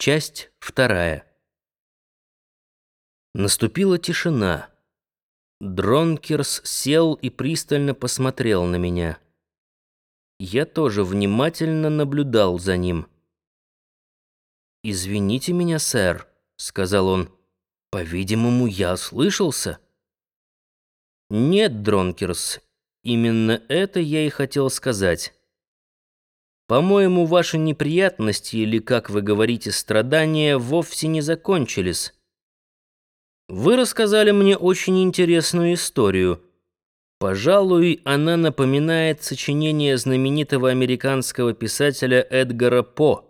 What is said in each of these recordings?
Часть вторая. Наступила тишина. Дронкерс сел и пристально посмотрел на меня. Я тоже внимательно наблюдал за ним. «Извините меня, сэр», — сказал он. «По-видимому, я ослышался». «Нет, Дронкерс, именно это я и хотел сказать». По-моему, ваши неприятности, или, как вы говорите, страдания, вовсе не закончились. Вы рассказали мне очень интересную историю. Пожалуй, она напоминает сочинение знаменитого американского писателя Эдгара По.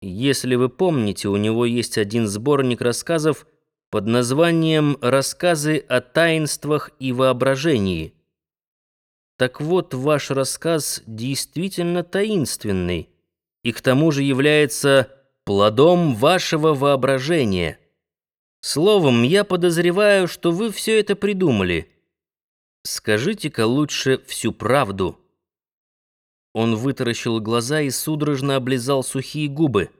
Если вы помните, у него есть один сборник рассказов под названием «Рассказы о таинствах и воображении». Так вот, ваш рассказ действительно таинственный и к тому же является плодом вашего воображения. Словом, я подозреваю, что вы все это придумали. Скажите-ка лучше всю правду. Он вытаращил глаза и судорожно облизал сухие губы.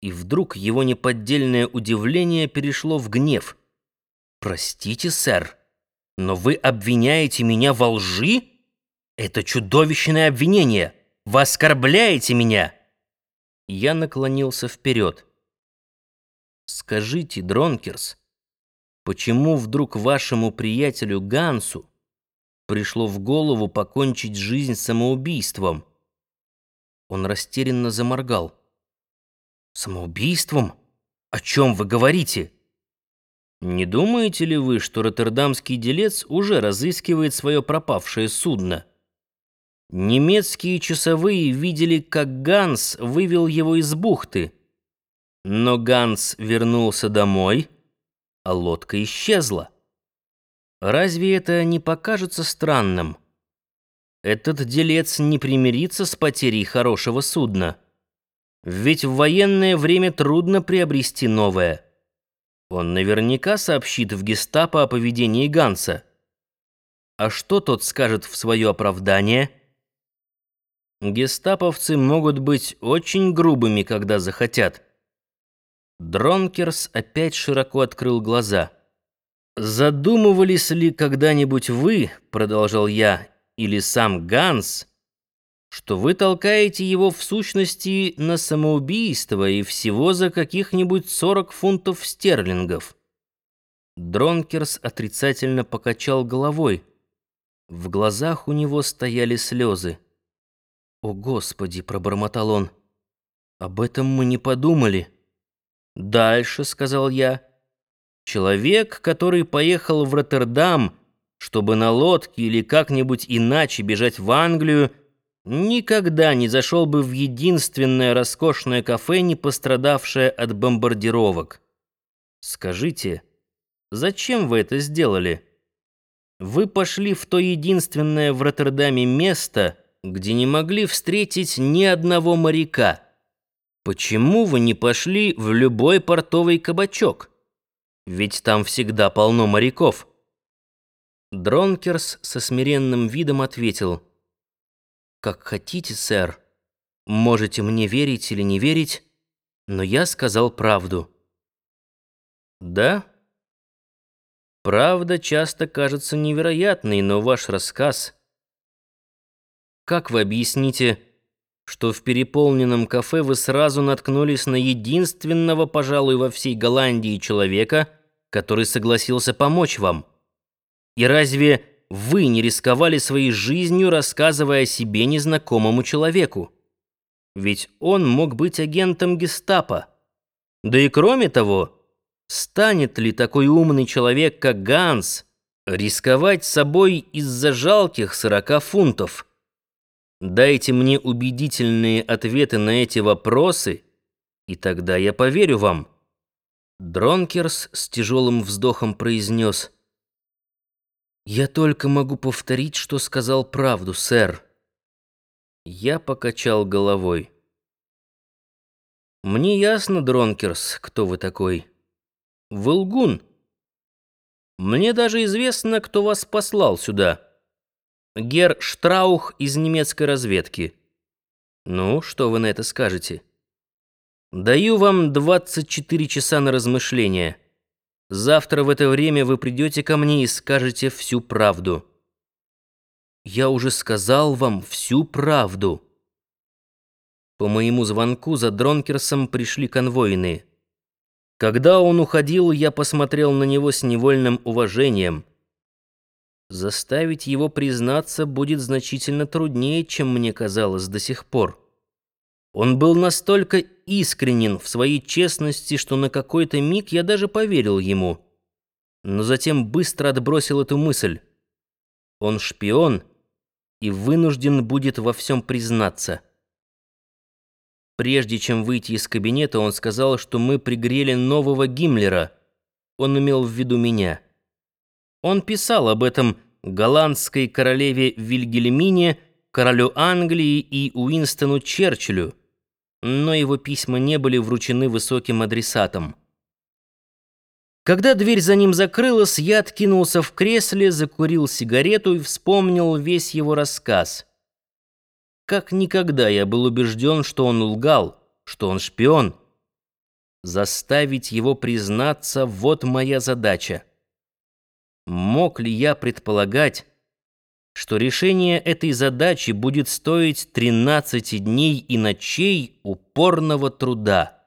И вдруг его неподдельное удивление перешло в гнев. «Простите, сэр». Но вы обвиняете меня во лжи? Это чудовищное обвинение. Вы оскорбляете меня. Я наклонился вперед. Скажите, Дронкерс, почему вдруг вашему приятелю Гансу пришло в голову покончить жизнь самоубийством? Он растерянно заморгал. Самоубийством? О чем вы говорите? Не думаете ли вы, что роттердамский делец уже разыскивает свое пропавшее судно? Немецкие часовые видели, как Ганс вывел его из бухты. Но Ганс вернулся домой, а лодка исчезла. Разве это не покажется странным? Этот делец не примирится с потерей хорошего судна. Ведь в военное время трудно приобрести новое. Он наверняка сообщит в гестапо о поведении Ганса. А что тот скажет в свое оправдание? Гестаповцы могут быть очень грубыми, когда захотят. Дронкерс опять широко открыл глаза. «Задумывались ли когда-нибудь вы, — продолжал я, — или сам Ганс, — что вы толкаете его в сущности на самоубийство и всего за каких-нибудь 40 фунтов стерлингов. Дронкерс отрицательно покачал головой. В глазах у него стояли слезы. «О, Господи!» — пробормотал он. «Об этом мы не подумали». «Дальше», — сказал я. «Человек, который поехал в Роттердам, чтобы на лодке или как-нибудь иначе бежать в Англию, — никогда не зашел бы в единственное роскошное кафе, не пострадавшее от бомбардировок. Скажите, зачем вы это сделали? Вы пошли в то единственное в Роттердаме место, где не могли встретить ни одного моряка. Почему вы не пошли в любой портовый кабачок? Ведь там всегда полно моряков. Дронкерс со смиренным видом ответил — «Как хотите, сэр. Можете мне верить или не верить, но я сказал правду». «Да?» «Правда часто кажется невероятной, но ваш рассказ...» «Как вы объясните, что в переполненном кафе вы сразу наткнулись на единственного, пожалуй, во всей Голландии человека, который согласился помочь вам? И разве...» вы не рисковали своей жизнью, рассказывая о себе незнакомому человеку. Ведь он мог быть агентом гестапо. Да и кроме того, станет ли такой умный человек, как Ганс, рисковать собой из-за жалких сорока фунтов? Дайте мне убедительные ответы на эти вопросы, и тогда я поверю вам. Дронкерс с тяжелым вздохом произнес — «Я только могу повторить, что сказал правду, сэр». Я покачал головой. «Мне ясно, Дронкерс, кто вы такой. Вы лгун. Мне даже известно, кто вас послал сюда. Герр Штраух из немецкой разведки. Ну, что вы на это скажете?» Даю вам 24 часа на размышление. Завтра в это время вы придете ко мне и скажете всю правду. Я уже сказал вам всю правду. По моему звонку за Дронкерсом пришли конвойные. Когда он уходил, я посмотрел на него с невольным уважением. Заставить его признаться будет значительно труднее, чем мне казалось до сих пор. Он был настолько искренен в своей честности, что на какой-то миг я даже поверил ему. Но затем быстро отбросил эту мысль. Он шпион и вынужден будет во всем признаться. Прежде чем выйти из кабинета, он сказал, что мы пригрели нового Гиммлера. Он имел в виду меня. Он писал об этом голландской королеве Вильгельмине, королю Англии и Уинстону Черчиллю, но его письма не были вручены высоким адресатам. Когда дверь за ним закрылась, я откинулся в кресле, закурил сигарету и вспомнил весь его рассказ. Как никогда я был убежден, что он лгал, что он шпион. Заставить его признаться — вот моя задача. Мог ли я предполагать, что решение этой задачи будет стоить 13 дней и ночей упорного труда?